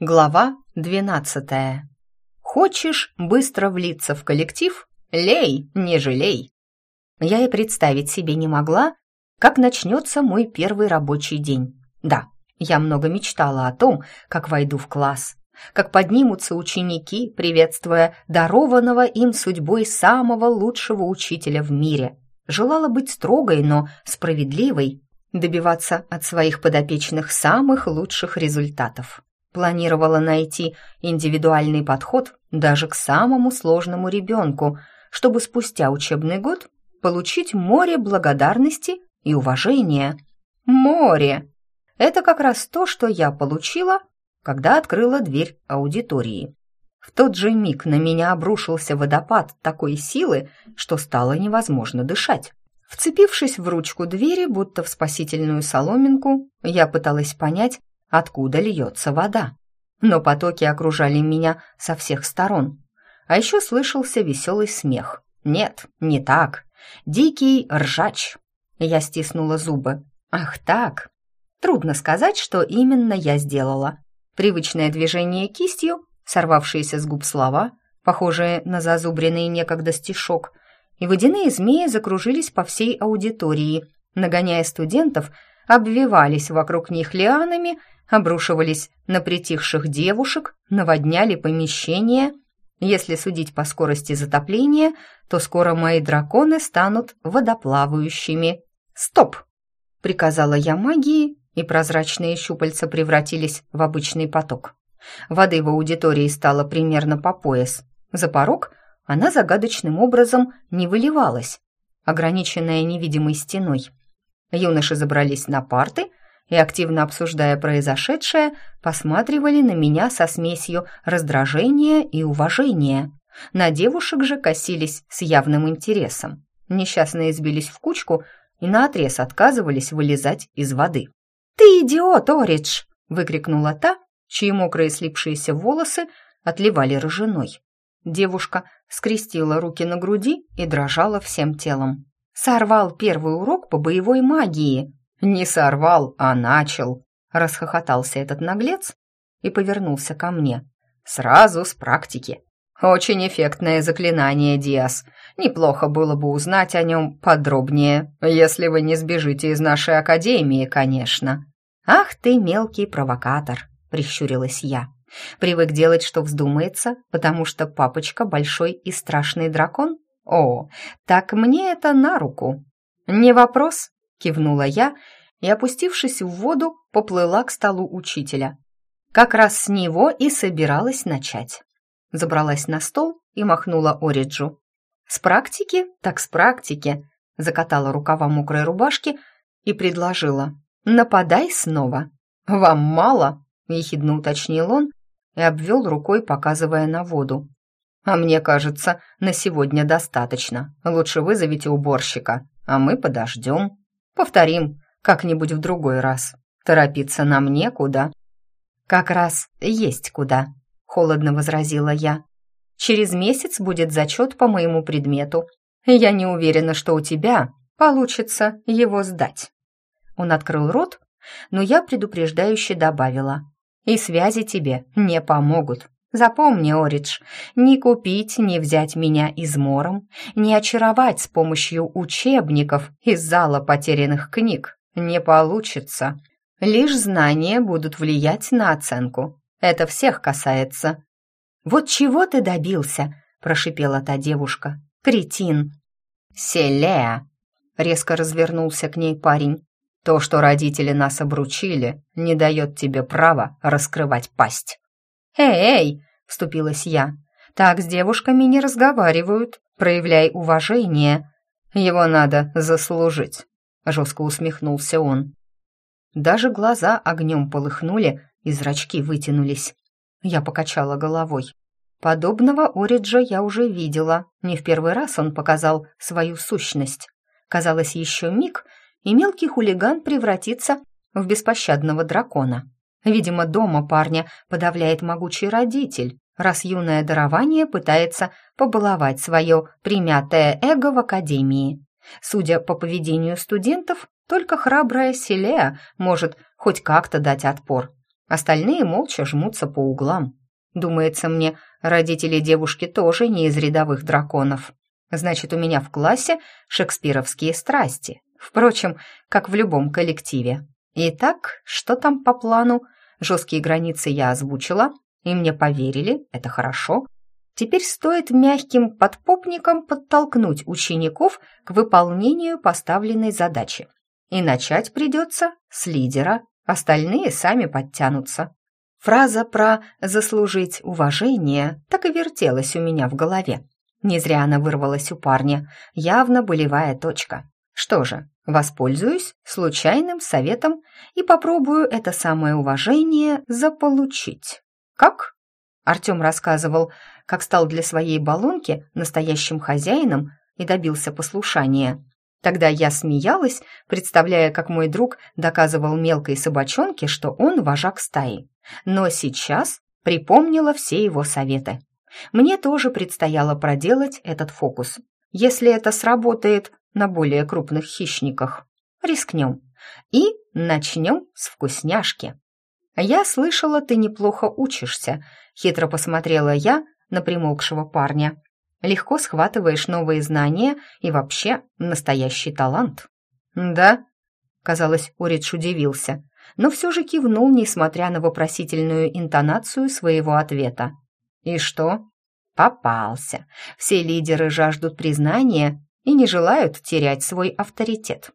Глава двенадцатая. Хочешь быстро влиться в коллектив? Лей, не жалей. Я и представить себе не могла, как начнется мой первый рабочий день. Да, я много мечтала о том, как войду в класс, как поднимутся ученики, приветствуя дарованного им судьбой самого лучшего учителя в мире. Желала быть строгой, но справедливой, добиваться от своих подопечных самых лучших результатов. Планировала найти индивидуальный подход даже к самому сложному ребенку, чтобы спустя учебный год получить море благодарности и уважения. Море! Это как раз то, что я получила, когда открыла дверь аудитории. В тот же миг на меня обрушился водопад такой силы, что стало невозможно дышать. Вцепившись в ручку двери, будто в спасительную соломинку, я пыталась понять, откуда льется вода. Но потоки окружали меня со всех сторон. А еще слышался веселый смех. Нет, не так. Дикий ржач. Я стиснула зубы. Ах так. Трудно сказать, что именно я сделала. Привычное движение кистью, сорвавшиеся с губ слова, похожие на зазубренный некогда стишок, и водяные змеи закружились по всей аудитории, нагоняя студентов, обвивались вокруг них лианами обрушивались на притихших девушек, наводняли помещение. Если судить по скорости затопления, то скоро мои драконы станут водоплавающими. «Стоп!» — приказала я магии, и прозрачные щупальца превратились в обычный поток. Воды в аудитории стало примерно по пояс. За порог она загадочным образом не выливалась, ограниченная невидимой стеной. Юноши забрались на парты — и, активно обсуждая произошедшее, посматривали на меня со смесью раздражения и уважения. На девушек же косились с явным интересом. Несчастные сбились в кучку и наотрез отказывались вылезать из воды. «Ты идиот, Оридж!» — выкрикнула та, чьи мокрые слипшиеся волосы отливали рыжиной. Девушка скрестила руки на груди и дрожала всем телом. «Сорвал первый урок по боевой магии!» «Не сорвал, а начал», — расхохотался этот наглец и повернулся ко мне. «Сразу с практики. Очень эффектное заклинание, Диас. Неплохо было бы узнать о нем подробнее, если вы не сбежите из нашей академии, конечно». «Ах ты, мелкий провокатор!» — прищурилась я. «Привык делать, что вздумается, потому что папочка большой и страшный дракон? О, так мне это на руку!» «Не вопрос», кивнула я и, опустившись в воду, поплыла к столу учителя. Как раз с него и собиралась начать. Забралась на стол и махнула Ориджу. «С практики? Так с практики!» Закатала рукава мокрой рубашки и предложила. «Нападай снова!» «Вам мало?» — ехидно уточнил он и обвел рукой, показывая на воду. «А мне кажется, на сегодня достаточно. Лучше вызовите уборщика, а мы подождем». Повторим как-нибудь в другой раз. Торопиться нам некуда». «Как раз есть куда», — холодно возразила я. «Через месяц будет зачет по моему предмету. Я не уверена, что у тебя получится его сдать». Он открыл рот, но я предупреждающе добавила. «И связи тебе не помогут. Запомни, Оридж, не купить, не взять меня измором, не очаровать с помощью учебников из зала потерянных книг не получится. Лишь знания будут влиять на оценку. Это всех касается. «Вот чего ты добился?» – прошипела та девушка. «Кретин!» «Селея!» – резко развернулся к ней парень. «То, что родители нас обручили, не дает тебе права раскрывать пасть». «Эй!» — вступилась я. «Так с девушками не разговаривают. Проявляй уважение. Его надо заслужить», — жестко усмехнулся он. Даже глаза огнем полыхнули, и зрачки вытянулись. Я покачала головой. Подобного Ориджа я уже видела. Не в первый раз он показал свою сущность. Казалось, еще миг, и мелкий хулиган превратится в беспощадного дракона. Видимо, дома парня подавляет могучий родитель, раз юное дарование пытается побаловать свое примятое эго в академии. Судя по поведению студентов, только храбрая Селея может хоть как-то дать отпор. Остальные молча жмутся по углам. Думается мне, родители девушки тоже не из рядовых драконов. Значит, у меня в классе шекспировские страсти. Впрочем, как в любом коллективе. Итак, что там по плану? Жесткие границы я озвучила, и мне поверили, это хорошо. Теперь стоит мягким подпопником подтолкнуть учеников к выполнению поставленной задачи. И начать придется с лидера, остальные сами подтянутся. Фраза про «заслужить уважение» так и вертелась у меня в голове. Не зря она вырвалась у парня, явно болевая точка. Что же, воспользуюсь случайным советом и попробую это самое уважение заполучить. Как? Артем рассказывал, как стал для своей баллонки настоящим хозяином и добился послушания. Тогда я смеялась, представляя, как мой друг доказывал мелкой собачонке, что он вожак стаи. Но сейчас припомнила все его советы. Мне тоже предстояло проделать этот фокус. Если это сработает на более крупных хищниках, рискнем. И начнем с вкусняшки. «Я слышала, ты неплохо учишься», — хитро посмотрела я на примолкшего парня легко схватываешь новые знания и вообще настоящий талант». «Да?» — казалось, Оридж удивился, но все же кивнул, несмотря на вопросительную интонацию своего ответа. «И что?» «Попался. Все лидеры жаждут признания и не желают терять свой авторитет».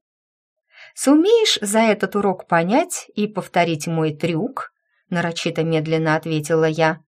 «Сумеешь за этот урок понять и повторить мой трюк?» нарочито медленно ответила я.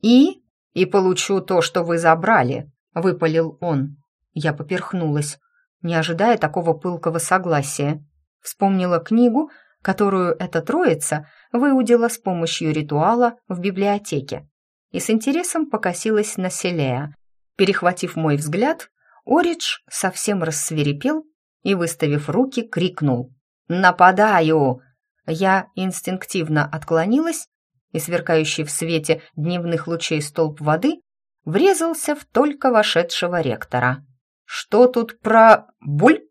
«И...» «И получу то, что вы забрали», — выпалил он. Я поперхнулась, не ожидая такого пылкого согласия. Вспомнила книгу, которую эта троица выудила с помощью ритуала в библиотеке, и с интересом покосилась на Селея. Перехватив мой взгляд, Оридж совсем рассверепел и, выставив руки, крикнул «Нападаю!». Я инстинктивно отклонилась, и сверкающий в свете дневных лучей столб воды врезался в только вошедшего ректора. «Что тут про буль?»